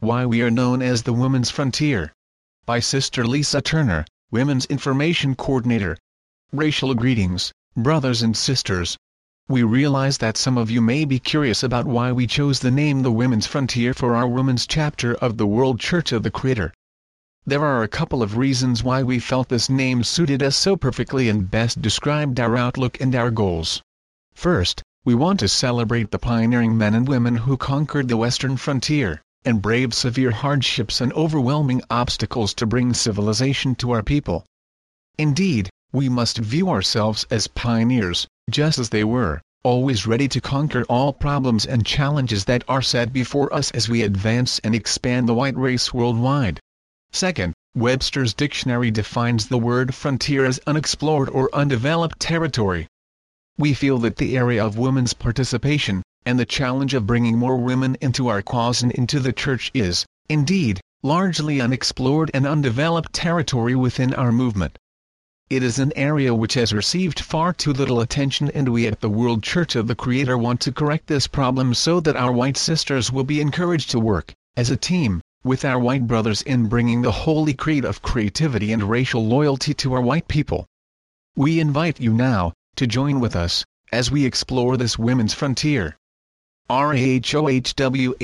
Why we are known as the Women's Frontier. By Sister Lisa Turner, Women's Information Coordinator. Racial greetings, brothers and sisters. We realize that some of you may be curious about why we chose the name The Women's Frontier for our women's chapter of the World Church of the Creator. There are a couple of reasons why we felt this name suited us so perfectly and best described our outlook and our goals. First, we want to celebrate the pioneering men and women who conquered the western frontier, and braved severe hardships and overwhelming obstacles to bring civilization to our people. Indeed, we must view ourselves as pioneers, just as they were, always ready to conquer all problems and challenges that are set before us as we advance and expand the white race worldwide. Second, Webster's dictionary defines the word frontier as unexplored or undeveloped territory. We feel that the area of women's participation, and the challenge of bringing more women into our cause and into the church is, indeed, largely unexplored and undeveloped territory within our movement. It is an area which has received far too little attention and we at the World Church of the Creator want to correct this problem so that our white sisters will be encouraged to work, as a team, with our white brothers in bringing the holy creed of creativity and racial loyalty to our white people. We invite you now, to join with us, as we explore this women's frontier. RAHOWA